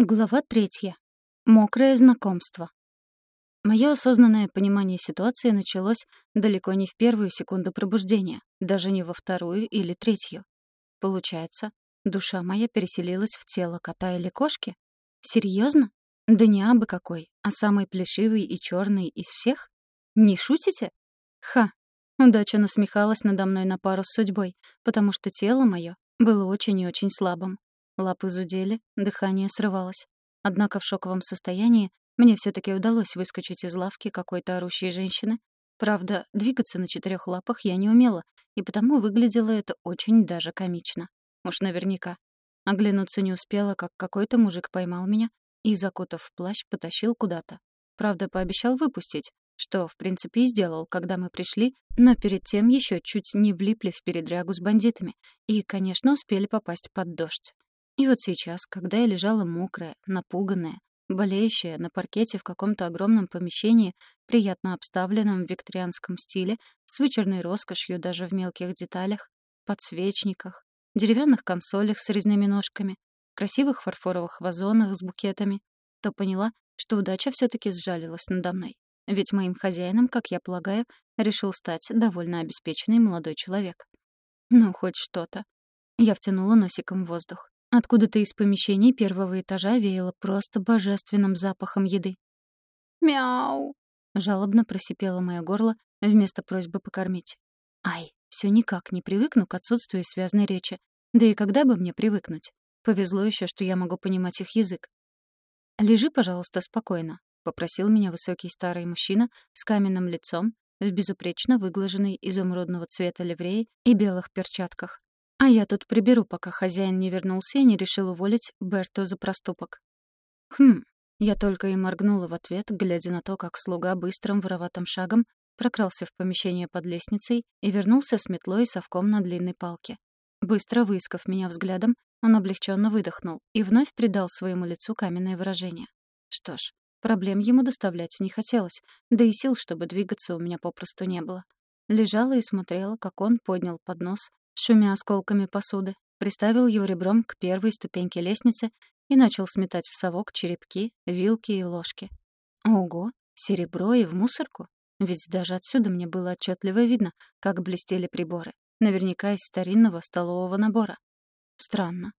Глава третья. Мокрое знакомство. Мое осознанное понимание ситуации началось далеко не в первую секунду пробуждения, даже не во вторую или третью. Получается, душа моя переселилась в тело кота или кошки? Серьезно? Да не абы какой, а самый плешивый и черный из всех? Не шутите? Ха! Удача насмехалась надо мной на пару с судьбой, потому что тело мое было очень и очень слабым. Лапы зудели, дыхание срывалось. Однако в шоковом состоянии мне все таки удалось выскочить из лавки какой-то орущей женщины. Правда, двигаться на четырех лапах я не умела, и потому выглядело это очень даже комично. Уж наверняка. Оглянуться не успела, как какой-то мужик поймал меня и, закутав в плащ, потащил куда-то. Правда, пообещал выпустить, что, в принципе, и сделал, когда мы пришли, но перед тем еще чуть не влипли в передрягу с бандитами и, конечно, успели попасть под дождь. И вот сейчас, когда я лежала мокрая, напуганная, болеющая на паркете в каком-то огромном помещении, приятно обставленном в викторианском стиле, с вычурной роскошью даже в мелких деталях, подсвечниках, деревянных консолях с резными ножками, красивых фарфоровых вазонах с букетами, то поняла, что удача все таки сжалилась надо мной. Ведь моим хозяином, как я полагаю, решил стать довольно обеспеченный молодой человек. Ну, хоть что-то. Я втянула носиком воздух. Откуда-то из помещений первого этажа веяло просто божественным запахом еды. «Мяу!» — жалобно просипело мое горло вместо просьбы покормить. «Ай, все никак не привыкну к отсутствию связной речи. Да и когда бы мне привыкнуть? Повезло еще, что я могу понимать их язык. «Лежи, пожалуйста, спокойно», — попросил меня высокий старый мужчина с каменным лицом, в безупречно выглаженной изумрудного цвета ливреи и белых перчатках. А я тут приберу, пока хозяин не вернулся и не решил уволить Берту за проступок. Хм, я только и моргнула в ответ, глядя на то, как слуга быстрым вороватым шагом прокрался в помещение под лестницей и вернулся с метлой и совком на длинной палке. Быстро выискав меня взглядом, он облегченно выдохнул и вновь придал своему лицу каменное выражение. Что ж, проблем ему доставлять не хотелось, да и сил, чтобы двигаться, у меня попросту не было. Лежала и смотрела, как он поднял поднос шумя осколками посуды, приставил его ребром к первой ступеньке лестницы и начал сметать в совок черепки, вилки и ложки. Ого, серебро и в мусорку? Ведь даже отсюда мне было отчетливо видно, как блестели приборы. Наверняка из старинного столового набора. Странно.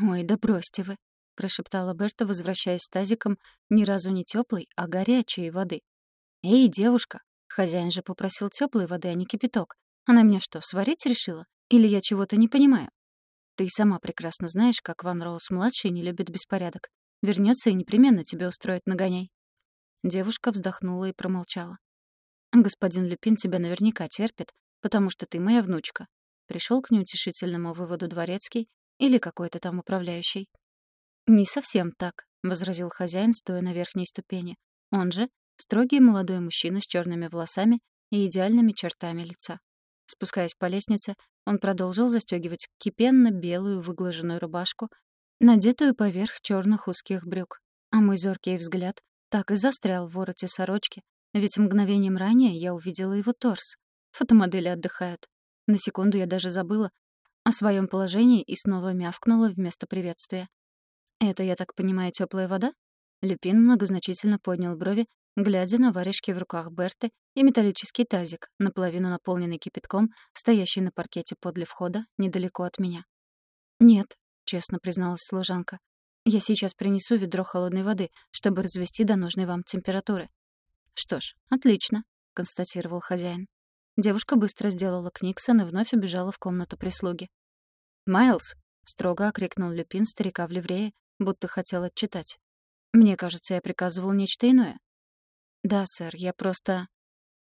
«Ой, да бросьте вы», — прошептала Берта, возвращаясь с тазиком ни разу не теплой, а горячей воды. «Эй, девушка, хозяин же попросил теплой воды, а не кипяток. Она мне что, сварить решила? Или я чего-то не понимаю? Ты сама прекрасно знаешь, как Ван Роуз-младший не любит беспорядок. Вернется и непременно тебе устроит нагоняй». Девушка вздохнула и промолчала. «Господин Люпин тебя наверняка терпит, потому что ты моя внучка». Пришел к неутешительному выводу дворецкий или какой-то там управляющий. «Не совсем так», — возразил хозяин, стоя на верхней ступени. Он же — строгий молодой мужчина с черными волосами и идеальными чертами лица. Спускаясь по лестнице, он продолжил застегивать кипенно-белую выглаженную рубашку, надетую поверх черных узких брюк. А мой зоркий взгляд так и застрял в вороте сорочки, ведь мгновением ранее я увидела его торс. Фотомодели отдыхают. На секунду я даже забыла о своем положении и снова мявкнула вместо приветствия. «Это, я так понимаю, теплая вода?» Люпин многозначительно поднял брови, глядя на варежки в руках Берты и металлический тазик, наполовину наполненный кипятком, стоящий на паркете подле входа, недалеко от меня. «Нет», — честно призналась служанка. «Я сейчас принесу ведро холодной воды, чтобы развести до нужной вам температуры». «Что ж, отлично», — констатировал хозяин. Девушка быстро сделала книксон и вновь убежала в комнату прислуги. «Майлз!» — строго окрикнул Люпин старика в ливрее, будто хотел отчитать. «Мне кажется, я приказывал нечто иное». «Да, сэр, я просто...»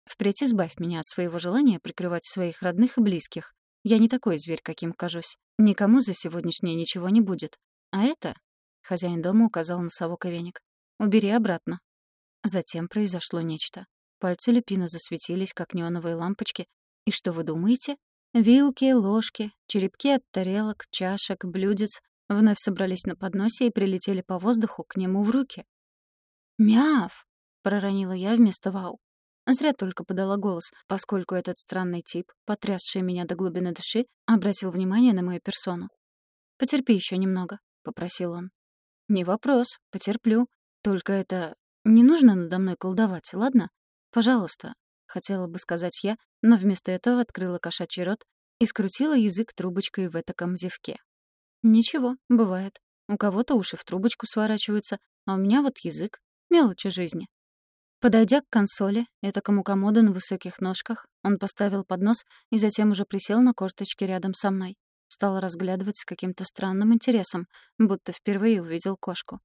«Впредь избавь меня от своего желания прикрывать своих родных и близких. Я не такой зверь, каким кажусь. Никому за сегодняшнее ничего не будет. А это...» — хозяин дома указал на совок и веник. «Убери обратно». Затем произошло нечто. Пальцы Люпина засветились, как неоновые лампочки. И что вы думаете? Вилки, ложки, черепки от тарелок, чашек, блюдец вновь собрались на подносе и прилетели по воздуху к нему в руки. «Мяв!» — проронила я вместо «вау». Зря только подала голос, поскольку этот странный тип, потрясший меня до глубины души, обратил внимание на мою персону. «Потерпи еще немного», — попросил он. «Не вопрос, потерплю. Только это... Не нужно надо мной колдовать, ладно? Пожалуйста», — хотела бы сказать я, но вместо этого открыла кошачий рот и скрутила язык трубочкой в этаком зевке. «Ничего, бывает. У кого-то уши в трубочку сворачиваются, а у меня вот язык. Мелочи жизни». Подойдя к консоли, этакому комоду на высоких ножках, он поставил поднос и затем уже присел на корточки рядом со мной. Стал разглядывать с каким-то странным интересом, будто впервые увидел кошку.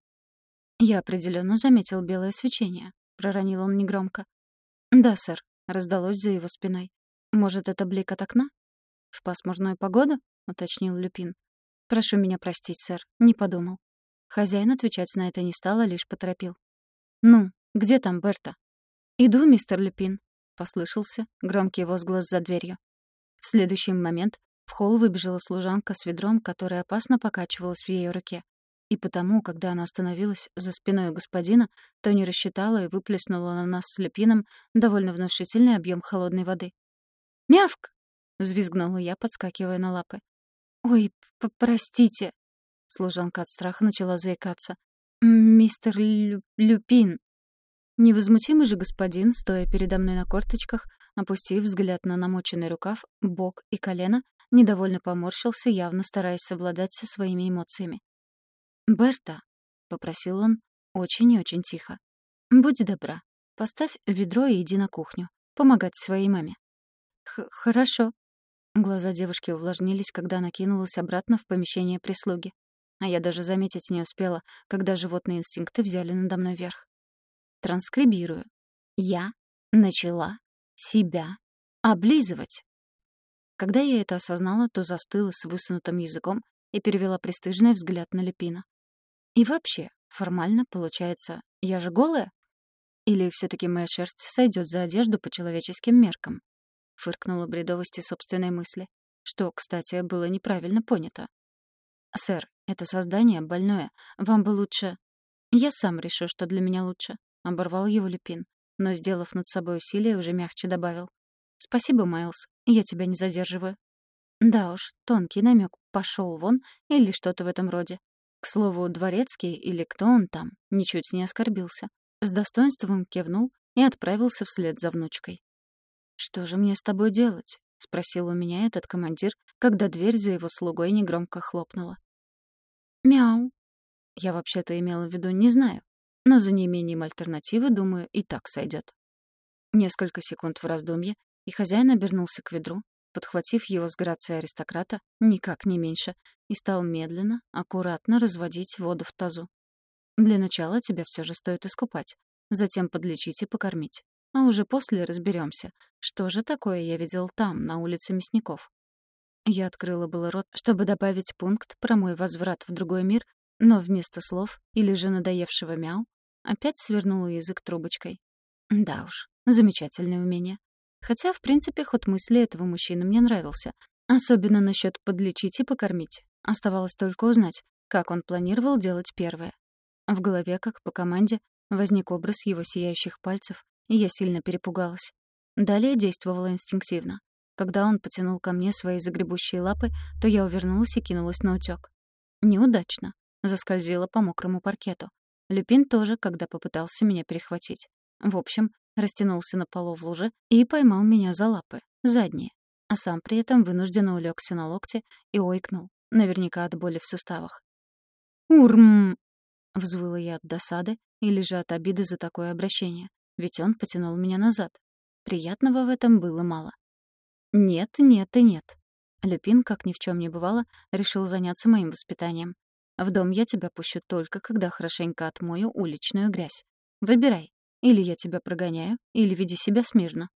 «Я определенно заметил белое свечение», — проронил он негромко. «Да, сэр», — раздалось за его спиной. «Может, это блик от окна?» «В пасмурную погоду?» — уточнил Люпин. «Прошу меня простить, сэр, не подумал». Хозяин отвечать на это не стал, а лишь поторопил. «Ну, где там Берта?» «Иду, мистер Люпин», — послышался громкий возглас за дверью. В следующий момент в холл выбежала служанка с ведром, которое опасно покачивалось в ее руке. И потому, когда она остановилась за спиной господина, то не рассчитала и выплеснула на нас с Лепином довольно внушительный объем холодной воды. «Мявк!» — взвизгнула я, подскакивая на лапы. «Ой, простите!» Служанка от страха начала заикаться. «Мистер Лю Люпин!» Невозмутимый же господин, стоя передо мной на корточках, опустив взгляд на намоченный рукав, бок и колено, недовольно поморщился, явно стараясь совладать со своими эмоциями. «Берта», — попросил он очень и очень тихо, — «будь добра, поставь ведро и иди на кухню, помогать своей маме». Х «Хорошо». Глаза девушки увлажнились, когда она кинулась обратно в помещение прислуги. А я даже заметить не успела, когда животные инстинкты взяли надо мной верх. Транскрибирую. Я начала себя облизывать. Когда я это осознала, то застыла с высунутым языком и перевела престижный взгляд на Лепина. И вообще, формально, получается, я же голая? Или все таки моя шерсть сойдет за одежду по человеческим меркам? Фыркнула бредовости собственной мысли, что, кстати, было неправильно понято. «Сэр, это создание больное. Вам бы лучше...» «Я сам решу, что для меня лучше», — оборвал его Лепин, но, сделав над собой усилие, уже мягче добавил. «Спасибо, Майлз. Я тебя не задерживаю». Да уж, тонкий намек пошел вон или что-то в этом роде. К слову, дворецкий или кто он там, ничуть не оскорбился. С достоинством кивнул и отправился вслед за внучкой. «Что же мне с тобой делать?» — спросил у меня этот командир, когда дверь за его слугой негромко хлопнула. «Мяу». Я вообще-то имела в виду «не знаю», но за неимением альтернативы, думаю, и так сойдет. Несколько секунд в раздумье, и хозяин обернулся к ведру, подхватив его с грацией аристократа, никак не меньше, и стал медленно, аккуратно разводить воду в тазу. Для начала тебя все же стоит искупать, затем подлечить и покормить. А уже после разберемся, что же такое я видел там, на улице Мясников. Я открыла было рот, чтобы добавить пункт про мой возврат в другой мир, но вместо слов или же надоевшего мяу опять свернула язык трубочкой. Да уж, замечательное умение. Хотя, в принципе, ход мысли этого мужчины мне нравился. Особенно насчет подлечить и покормить. Оставалось только узнать, как он планировал делать первое. В голове, как по команде, возник образ его сияющих пальцев, и я сильно перепугалась. Далее действовала инстинктивно. Когда он потянул ко мне свои загребущие лапы, то я увернулась и кинулась на утёк. Неудачно. Заскользила по мокрому паркету. Люпин тоже, когда попытался меня перехватить. В общем, растянулся на полу в луже и поймал меня за лапы, задние, а сам при этом вынужденно улегся на локте и ойкнул, наверняка от боли в суставах. «Урм!» — взвыла я от досады или же от обиды за такое обращение, ведь он потянул меня назад. Приятного в этом было мало. «Нет, нет и нет». Люпин, как ни в чем не бывало, решил заняться моим воспитанием. «В дом я тебя пущу только, когда хорошенько отмою уличную грязь. Выбирай, или я тебя прогоняю, или веди себя смирно.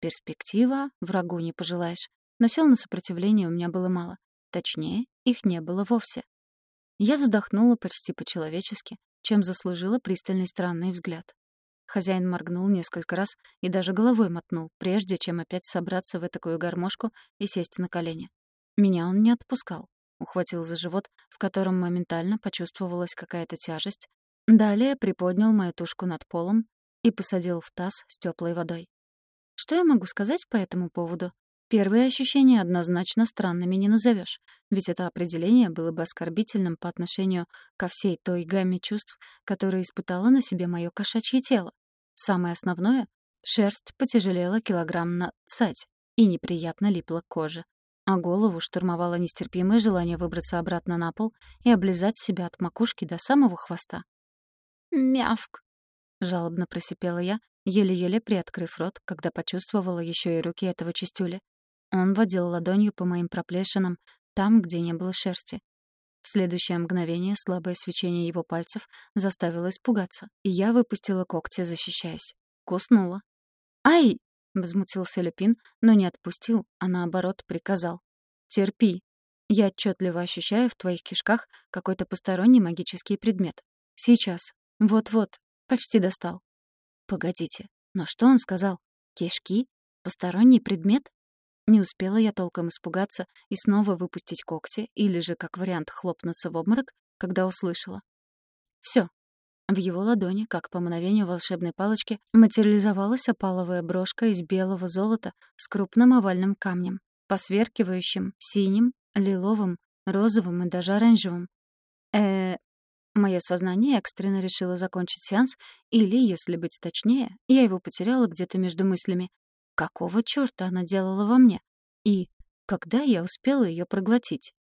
Перспектива врагу не пожелаешь. Но сил на сопротивление у меня было мало. Точнее, их не было вовсе. Я вздохнула почти по-человечески, чем заслужила пристальный странный взгляд. Хозяин моргнул несколько раз и даже головой мотнул, прежде чем опять собраться в такую гармошку и сесть на колени. Меня он не отпускал. Ухватил за живот, в котором моментально почувствовалась какая-то тяжесть, Далее приподнял мою тушку над полом и посадил в таз с теплой водой. Что я могу сказать по этому поводу? Первые ощущения однозначно странными не назовешь, ведь это определение было бы оскорбительным по отношению ко всей той гамме чувств, которые испытало на себе мое кошачье тело. Самое основное — шерсть потяжелела килограмм на цать и неприятно липла к коже, а голову штурмовало нестерпимое желание выбраться обратно на пол и облизать себя от макушки до самого хвоста. «Мявк!» — жалобно просипела я, еле-еле приоткрыв рот, когда почувствовала еще и руки этого чистюли. Он водил ладонью по моим проплешинам, там, где не было шерсти. В следующее мгновение слабое свечение его пальцев заставило испугаться, и я выпустила когти, защищаясь. Куснула. «Ай!» — возмутился Люпин, но не отпустил, а наоборот приказал. «Терпи. Я отчетливо ощущаю в твоих кишках какой-то посторонний магический предмет. Сейчас. Вот-вот. Почти достал». «Погодите. Но что он сказал? Кишки? Посторонний предмет?» Не успела я толком испугаться и снова выпустить когти, или же, как вариант, хлопнуться в обморок, когда услышала. Все. В его ладони, как по мановению волшебной палочки, материализовалась опаловая брошка из белого золота с крупным овальным камнем, посверкивающим синим, лиловым, розовым и даже оранжевым. э Мое сознание экстренно решило закончить сеанс, или, если быть точнее, я его потеряла где-то между мыслями, Какого чёрта она делала во мне? И когда я успела её проглотить?